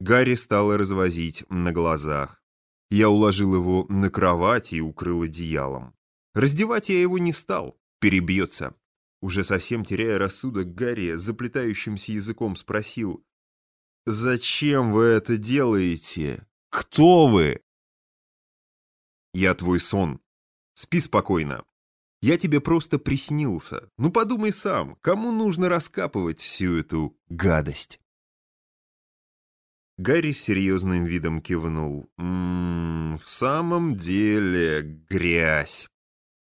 Гарри стало развозить на глазах. Я уложил его на кровать и укрыл одеялом. Раздевать я его не стал, перебьется. Уже совсем теряя рассудок, Гарри заплетающимся языком спросил, «Зачем вы это делаете? Кто вы?» «Я твой сон. Спи спокойно. Я тебе просто приснился. Ну подумай сам, кому нужно раскапывать всю эту гадость?» Гарри серьезным видом кивнул. «М -м, «В самом деле, грязь!»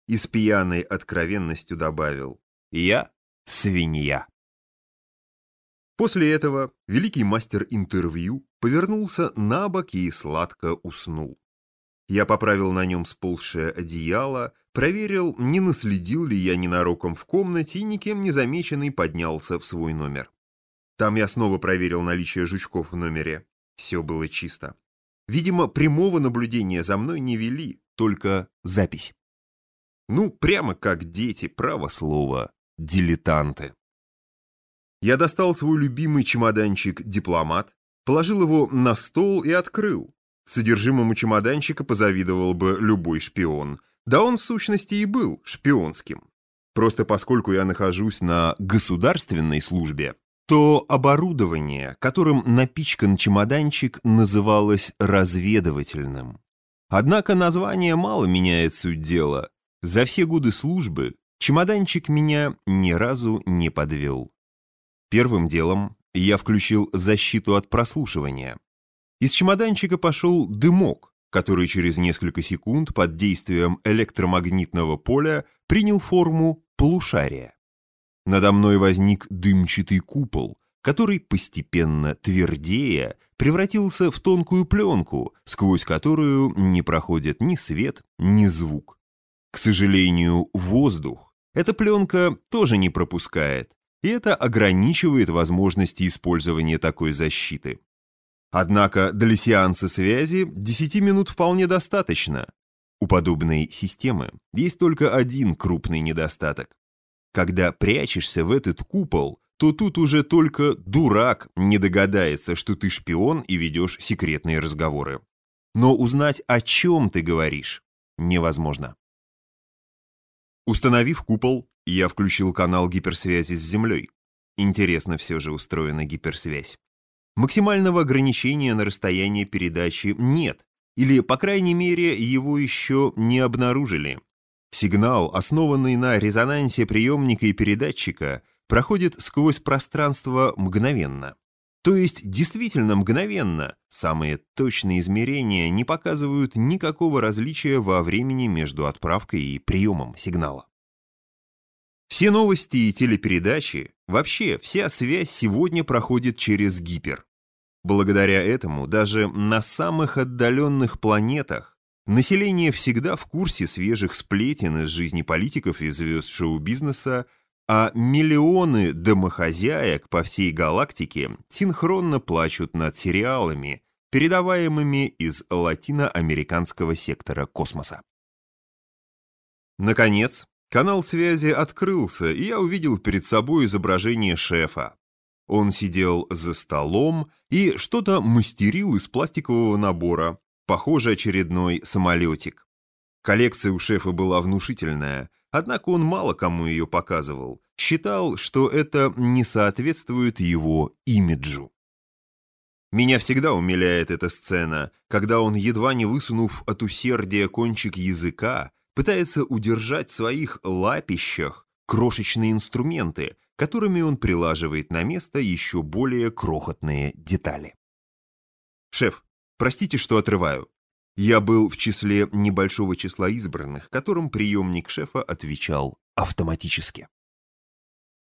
И с пьяной откровенностью добавил. «Я свинья». После этого великий мастер интервью повернулся на бок и сладко уснул. Я поправил на нем сползшее одеяло, проверил, не наследил ли я ненароком в комнате и никем не замеченный поднялся в свой номер. Там я снова проверил наличие жучков в номере. Все было чисто. Видимо, прямого наблюдения за мной не вели, только запись. Ну, прямо как дети, право слово, дилетанты. Я достал свой любимый чемоданчик-дипломат, положил его на стол и открыл. Содержимому чемоданчика позавидовал бы любой шпион. Да он в сущности и был шпионским. Просто поскольку я нахожусь на государственной службе, то оборудование, которым напичкан чемоданчик, называлось разведывательным. Однако название мало меняет суть дела. За все годы службы чемоданчик меня ни разу не подвел. Первым делом я включил защиту от прослушивания. Из чемоданчика пошел дымок, который через несколько секунд под действием электромагнитного поля принял форму полушария. Надо мной возник дымчатый купол, который, постепенно твердея, превратился в тонкую пленку, сквозь которую не проходит ни свет, ни звук. К сожалению, воздух эта пленка тоже не пропускает, и это ограничивает возможности использования такой защиты. Однако для сеанса связи 10 минут вполне достаточно. У подобной системы есть только один крупный недостаток. Когда прячешься в этот купол, то тут уже только дурак не догадается, что ты шпион и ведешь секретные разговоры. Но узнать, о чем ты говоришь, невозможно. Установив купол, я включил канал гиперсвязи с Землей. Интересно все же устроена гиперсвязь. Максимального ограничения на расстояние передачи нет, или, по крайней мере, его еще не обнаружили. Сигнал, основанный на резонансе приемника и передатчика, проходит сквозь пространство мгновенно. То есть действительно мгновенно. Самые точные измерения не показывают никакого различия во времени между отправкой и приемом сигнала. Все новости и телепередачи, вообще вся связь сегодня проходит через гипер. Благодаря этому даже на самых отдаленных планетах Население всегда в курсе свежих сплетен из жизни политиков и звезд шоу-бизнеса, а миллионы домохозяек по всей галактике синхронно плачут над сериалами, передаваемыми из латиноамериканского сектора космоса. Наконец, канал связи открылся, и я увидел перед собой изображение шефа. Он сидел за столом и что-то мастерил из пластикового набора, Похоже, очередной самолетик. Коллекция у шефа была внушительная, однако он мало кому ее показывал. Считал, что это не соответствует его имиджу. Меня всегда умиляет эта сцена, когда он, едва не высунув от усердия кончик языка, пытается удержать в своих лапищах крошечные инструменты, которыми он прилаживает на место еще более крохотные детали. «Шеф, Простите, что отрываю. Я был в числе небольшого числа избранных, которым приемник шефа отвечал автоматически.